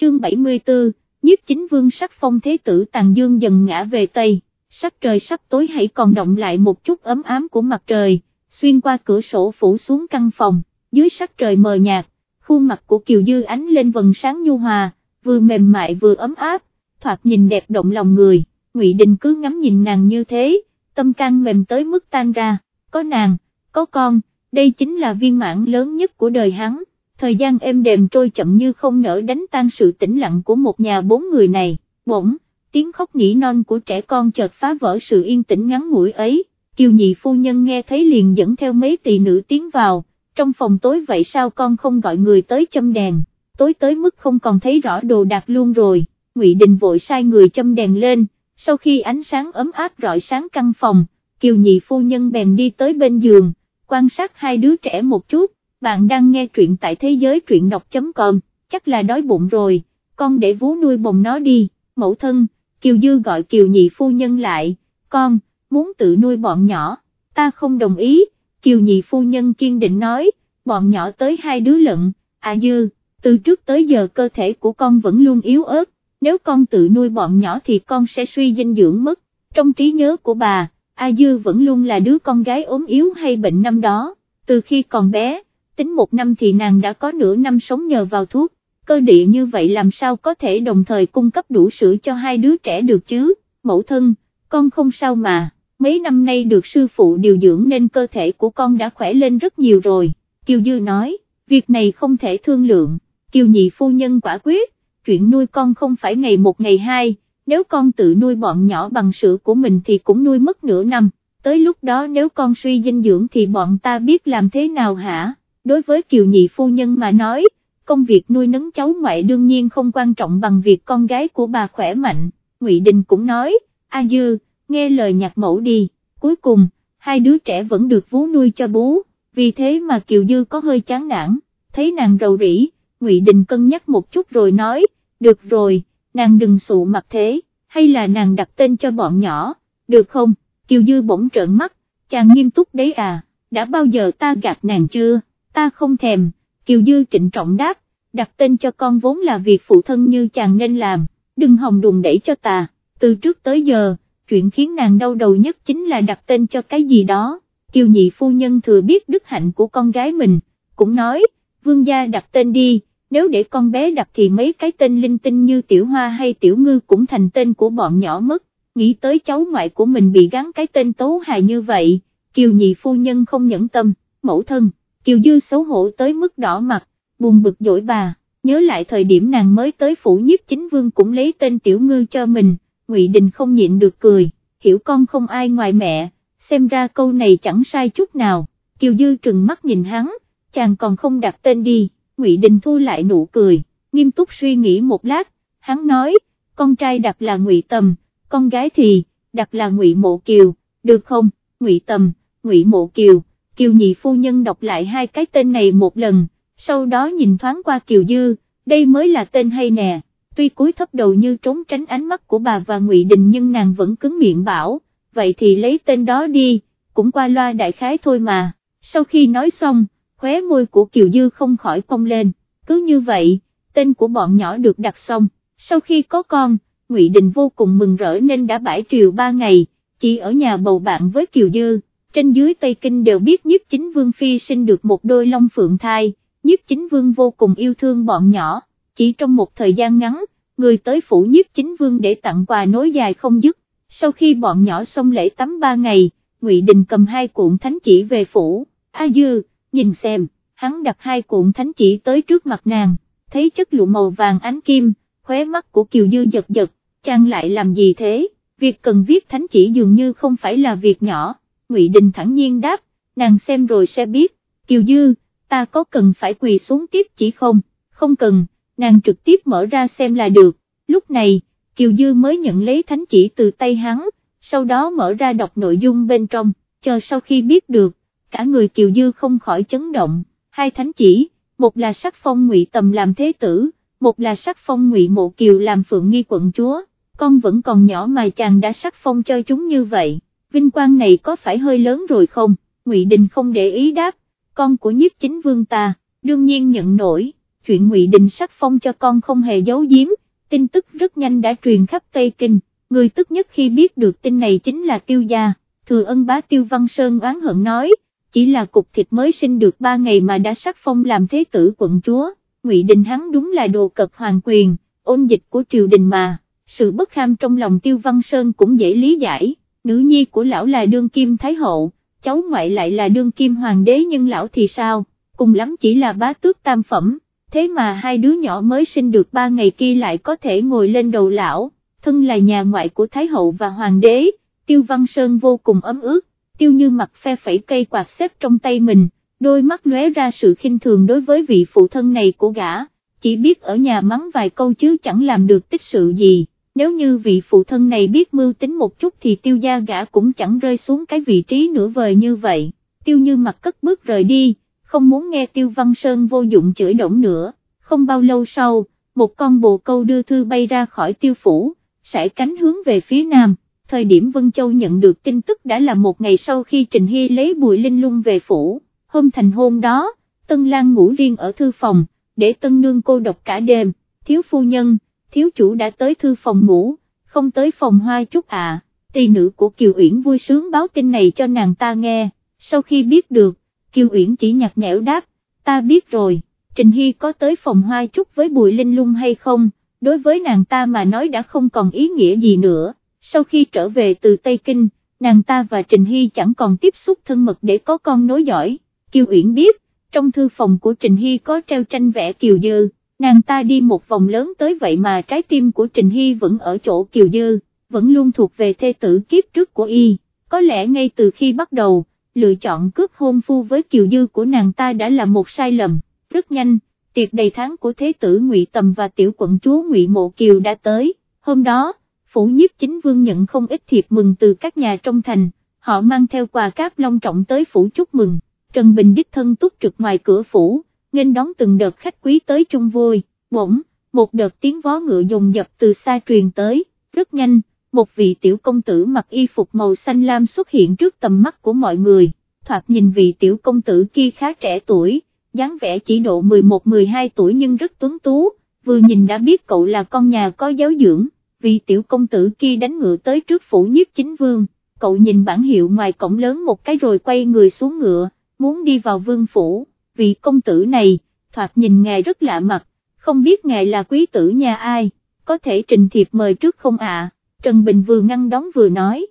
chương 74, nhiếp chính vương sắc phong thế tử tàn dương dần ngã về Tây, sắc trời sắp tối hãy còn động lại một chút ấm ám của mặt trời, xuyên qua cửa sổ phủ xuống căn phòng, dưới sắc trời mờ nhạt, khuôn mặt của Kiều Dư ánh lên vần sáng nhu hòa, vừa mềm mại vừa ấm áp, thoạt nhìn đẹp động lòng người, Ngụy Đình cứ ngắm nhìn nàng như thế, tâm can mềm tới mức tan ra, có nàng, có con, đây chính là viên mãn lớn nhất của đời hắn, thời gian êm đềm trôi chậm như không nỡ đánh tan sự tĩnh lặng của một nhà bốn người này, bỗng, tiếng khóc nỉ non của trẻ con chợt phá vỡ sự yên tĩnh ngắn ngủi ấy, kiều nhị phu nhân nghe thấy liền dẫn theo mấy tỳ nữ tiến vào, trong phòng tối vậy sao con không gọi người tới châm đèn, tối tới mức không còn thấy rõ đồ đạc luôn rồi, Ngụy Đình vội sai người châm đèn lên, sau khi ánh sáng ấm áp rọi sáng căn phòng, kiều nhị phu nhân bèn đi tới bên giường, quan sát hai đứa trẻ một chút, bạn đang nghe truyện tại thế giới truyện đọc.com, chắc là đói bụng rồi, con để vú nuôi bồng nó đi, mẫu thân, Kiều Dư gọi Kiều Nhị Phu Nhân lại, con, muốn tự nuôi bọn nhỏ, ta không đồng ý, Kiều Nhị Phu Nhân kiên định nói, bọn nhỏ tới hai đứa lận, à Dư, từ trước tới giờ cơ thể của con vẫn luôn yếu ớt, nếu con tự nuôi bọn nhỏ thì con sẽ suy dinh dưỡng mất, trong trí nhớ của bà, A Dư vẫn luôn là đứa con gái ốm yếu hay bệnh năm đó, từ khi còn bé, tính một năm thì nàng đã có nửa năm sống nhờ vào thuốc, cơ địa như vậy làm sao có thể đồng thời cung cấp đủ sữa cho hai đứa trẻ được chứ, mẫu thân, con không sao mà, mấy năm nay được sư phụ điều dưỡng nên cơ thể của con đã khỏe lên rất nhiều rồi, Kiều Dư nói, việc này không thể thương lượng, Kiều Nhị phu nhân quả quyết, chuyện nuôi con không phải ngày một ngày hai, nếu con tự nuôi bọn nhỏ bằng sữa của mình thì cũng nuôi mất nửa năm, tới lúc đó nếu con suy dinh dưỡng thì bọn ta biết làm thế nào hả? Đối với Kiều Nhị Phu Nhân mà nói, công việc nuôi nấng cháu ngoại đương nhiên không quan trọng bằng việc con gái của bà khỏe mạnh, Ngụy Đình cũng nói, A Dư, nghe lời nhạc mẫu đi, cuối cùng, hai đứa trẻ vẫn được vú nuôi cho bố, vì thế mà Kiều Dư có hơi chán nản, thấy nàng rầu rĩ, Ngụy Đình cân nhắc một chút rồi nói, được rồi, nàng đừng sụ mặt thế, hay là nàng đặt tên cho bọn nhỏ, được không, Kiều Dư bỗng trợn mắt, chàng nghiêm túc đấy à, đã bao giờ ta gạt nàng chưa? Ta không thèm, Kiều Dư trịnh trọng đáp, đặt tên cho con vốn là việc phụ thân như chàng nên làm, đừng hòng đùn đẩy cho ta, từ trước tới giờ, chuyện khiến nàng đau đầu nhất chính là đặt tên cho cái gì đó, Kiều Nhị Phu Nhân thừa biết đức hạnh của con gái mình, cũng nói, vương gia đặt tên đi, nếu để con bé đặt thì mấy cái tên linh tinh như Tiểu Hoa hay Tiểu Ngư cũng thành tên của bọn nhỏ mất, nghĩ tới cháu ngoại của mình bị gắn cái tên tấu hài như vậy, Kiều Nhị Phu Nhân không nhẫn tâm, mẫu thân. Kiều Dư xấu hổ tới mức đỏ mặt, buồn bực dỗi bà, nhớ lại thời điểm nàng mới tới phủ nhiếp chính vương cũng lấy tên tiểu ngư cho mình, Ngụy Đình không nhịn được cười, hiểu con không ai ngoài mẹ, xem ra câu này chẳng sai chút nào, Kiều Dư trừng mắt nhìn hắn, chàng còn không đặt tên đi, Ngụy Đình thu lại nụ cười, nghiêm túc suy nghĩ một lát, hắn nói, con trai đặt là Ngụy Tầm, con gái thì, đặt là Ngụy Mộ Kiều, được không, Ngụy Tầm, Ngụy Mộ Kiều. Kiều nhị phu nhân đọc lại hai cái tên này một lần, sau đó nhìn thoáng qua Kiều Dư, đây mới là tên hay nè, tuy cúi thấp đầu như trốn tránh ánh mắt của bà và Ngụy Đình nhưng nàng vẫn cứng miệng bảo, vậy thì lấy tên đó đi, cũng qua loa đại khái thôi mà, sau khi nói xong, khóe môi của Kiều Dư không khỏi cong lên, cứ như vậy, tên của bọn nhỏ được đặt xong, sau khi có con, Ngụy Đình vô cùng mừng rỡ nên đã bãi triều ba ngày, chỉ ở nhà bầu bạn với Kiều Dư trên dưới Tây Kinh đều biết nhiếp chính vương phi sinh được một đôi long phượng thai, nhiếp chính vương vô cùng yêu thương bọn nhỏ, chỉ trong một thời gian ngắn, người tới phủ nhiếp chính vương để tặng quà nối dài không dứt, sau khi bọn nhỏ xong lễ tắm ba ngày, Ngụy Đình cầm hai cuộn thánh chỉ về phủ, A Dư, nhìn xem, hắn đặt hai cuộn thánh chỉ tới trước mặt nàng, thấy chất lụa màu vàng ánh kim, khóe mắt của Kiều Dư giật giật, chàng lại làm gì thế, việc cần viết thánh chỉ dường như không phải là việc nhỏ. Ngụy Đình thẳng nhiên đáp, nàng xem rồi sẽ biết, Kiều Dư, ta có cần phải quỳ xuống tiếp chỉ không, không cần, nàng trực tiếp mở ra xem là được, lúc này, Kiều Dư mới nhận lấy thánh chỉ từ tay hắn, sau đó mở ra đọc nội dung bên trong, chờ sau khi biết được, cả người Kiều Dư không khỏi chấn động, hai thánh chỉ, một là sắc phong ngụy tầm làm thế tử, một là sắc phong ngụy mộ Kiều làm phượng nghi quận chúa, con vẫn còn nhỏ mà chàng đã sắc phong cho chúng như vậy vinh quang này có phải hơi lớn rồi không, Ngụy Đình không để ý đáp, con của nhiếp chính vương ta, đương nhiên nhận nổi, chuyện Ngụy Đình sắc phong cho con không hề giấu giếm, tin tức rất nhanh đã truyền khắp Tây Kinh, người tức nhất khi biết được tin này chính là tiêu gia, thừa ân bá tiêu văn sơn oán hận nói, chỉ là cục thịt mới sinh được ba ngày mà đã sắc phong làm thế tử quận chúa, Ngụy Đình hắn đúng là đồ cật hoàng quyền, ôn dịch của triều đình mà, sự bất kham trong lòng tiêu văn sơn cũng dễ lý giải, nữ nhi của lão là đương kim thái hậu, cháu ngoại lại là đương kim hoàng đế nhưng lão thì sao, cùng lắm chỉ là bá tước tam phẩm, thế mà hai đứa nhỏ mới sinh được ba ngày kia lại có thể ngồi lên đầu lão, thân là nhà ngoại của thái hậu và hoàng đế, tiêu văn sơn vô cùng ấm ức, tiêu như mặt phe phẩy cây quạt xếp trong tay mình, đôi mắt lóe ra sự khinh thường đối với vị phụ thân này của gã, chỉ biết ở nhà mắng vài câu chứ chẳng làm được tích sự gì nếu như vị phụ thân này biết mưu tính một chút thì tiêu gia gã cũng chẳng rơi xuống cái vị trí nửa vời như vậy, tiêu như mặt cất bước rời đi, không muốn nghe tiêu văn sơn vô dụng chửi động nữa, không bao lâu sau, một con bồ câu đưa thư bay ra khỏi tiêu phủ, sải cánh hướng về phía nam, thời điểm Vân Châu nhận được tin tức đã là một ngày sau khi Trình Hy lấy bùi linh lung về phủ, hôm thành hôn đó, Tân Lan ngủ riêng ở thư phòng, để Tân Nương cô độc cả đêm, thiếu phu nhân, thiếu chủ đã tới thư phòng ngủ, không tới phòng hoa chút à, tỳ nữ của Kiều Uyển vui sướng báo tin này cho nàng ta nghe, sau khi biết được, Kiều Uyển chỉ nhạt nhẽo đáp, ta biết rồi, Trình Hy có tới phòng hoa chút với Bùi Linh Lung hay không, đối với nàng ta mà nói đã không còn ý nghĩa gì nữa, sau khi trở về từ Tây Kinh, nàng ta và Trình Hy chẳng còn tiếp xúc thân mật để có con nối dõi, Kiều Uyển biết, trong thư phòng của Trình Hy có treo tranh vẽ Kiều Dư nàng ta đi một vòng lớn tới vậy mà trái tim của Trình Hy vẫn ở chỗ Kiều Dư, vẫn luôn thuộc về thê tử kiếp trước của y, có lẽ ngay từ khi bắt đầu, lựa chọn cướp hôn phu với Kiều Dư của nàng ta đã là một sai lầm, rất nhanh, tiệc đầy tháng của thế tử Ngụy Tầm và tiểu quận chúa Ngụy Mộ Kiều đã tới, hôm đó, phủ nhiếp chính vương nhận không ít thiệp mừng từ các nhà trong thành, họ mang theo quà cáp long trọng tới phủ chúc mừng, Trần Bình đích thân túc trực ngoài cửa phủ nghênh đón từng đợt khách quý tới chung vui, bỗng, một đợt tiếng vó ngựa dồn dập từ xa truyền tới, rất nhanh, một vị tiểu công tử mặc y phục màu xanh lam xuất hiện trước tầm mắt của mọi người, thoạt nhìn vị tiểu công tử kia khá trẻ tuổi, dáng vẻ chỉ độ 11-12 tuổi nhưng rất tuấn tú, vừa nhìn đã biết cậu là con nhà có giáo dưỡng, vị tiểu công tử kia đánh ngựa tới trước phủ nhiếp chính vương, cậu nhìn bản hiệu ngoài cổng lớn một cái rồi quay người xuống ngựa, muốn đi vào vương phủ vị công tử này, thoạt nhìn ngài rất lạ mặt, không biết ngài là quý tử nhà ai, có thể trình thiệp mời trước không ạ, Trần Bình vừa ngăn đón vừa nói.